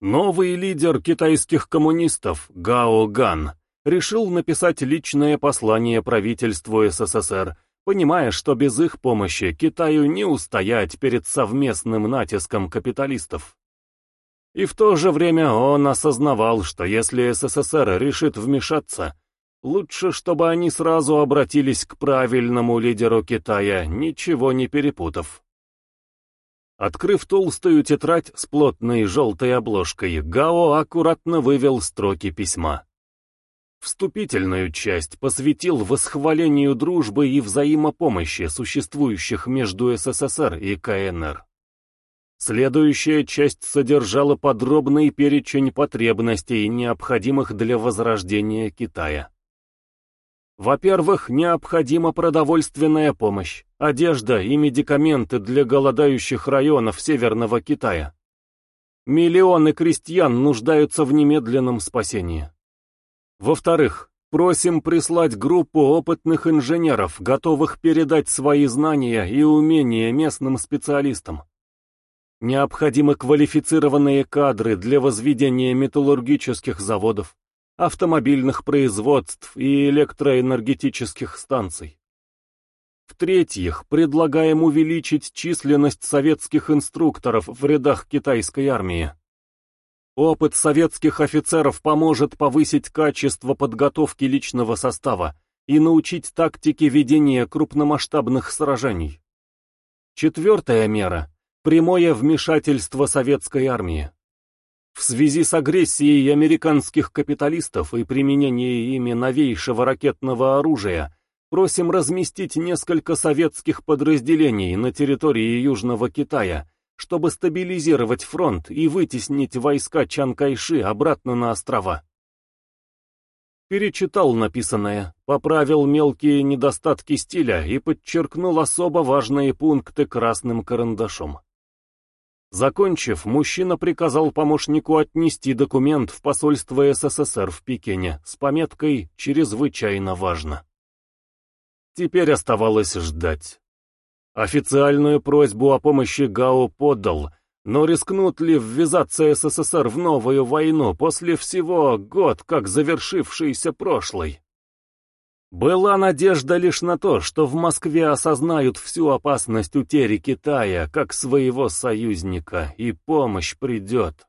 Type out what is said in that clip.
Новый лидер китайских коммунистов Гао Ган решил написать личное послание правительству СССР, понимая, что без их помощи Китаю не устоять перед совместным натиском капиталистов. И в то же время он осознавал, что если СССР решит вмешаться, лучше, чтобы они сразу обратились к правильному лидеру Китая, ничего не перепутав. Открыв толстую тетрадь с плотной желтой обложкой, Гао аккуратно вывел строки письма. Вступительную часть посвятил восхвалению дружбы и взаимопомощи, существующих между СССР и КНР. Следующая часть содержала подробный перечень потребностей, необходимых для возрождения Китая. Во-первых, необходима продовольственная помощь, одежда и медикаменты для голодающих районов Северного Китая. Миллионы крестьян нуждаются в немедленном спасении. Во-вторых, просим прислать группу опытных инженеров, готовых передать свои знания и умения местным специалистам. Необходимы квалифицированные кадры для возведения металлургических заводов, автомобильных производств и электроэнергетических станций. В-третьих, предлагаем увеличить численность советских инструкторов в рядах китайской армии. Опыт советских офицеров поможет повысить качество подготовки личного состава и научить тактике ведения крупномасштабных сражений. Четвертая мера Прямое вмешательство советской армии. В связи с агрессией американских капиталистов и применением ими новейшего ракетного оружия, просим разместить несколько советских подразделений на территории Южного Китая, чтобы стабилизировать фронт и вытеснить войска Чан Кайши обратно на острова. Перечитал написанное, поправил мелкие недостатки стиля и подчеркнул особо важные пункты красным карандашом. Закончив, мужчина приказал помощнику отнести документ в посольство СССР в Пекине с пометкой «Чрезвычайно важно». Теперь оставалось ждать. Официальную просьбу о помощи Гао подал, но рискнут ли ввязаться СССР в новую войну после всего год, как завершившийся прошлый? Была надежда лишь на то, что в Москве осознают всю опасность утери Китая как своего союзника, и помощь придет.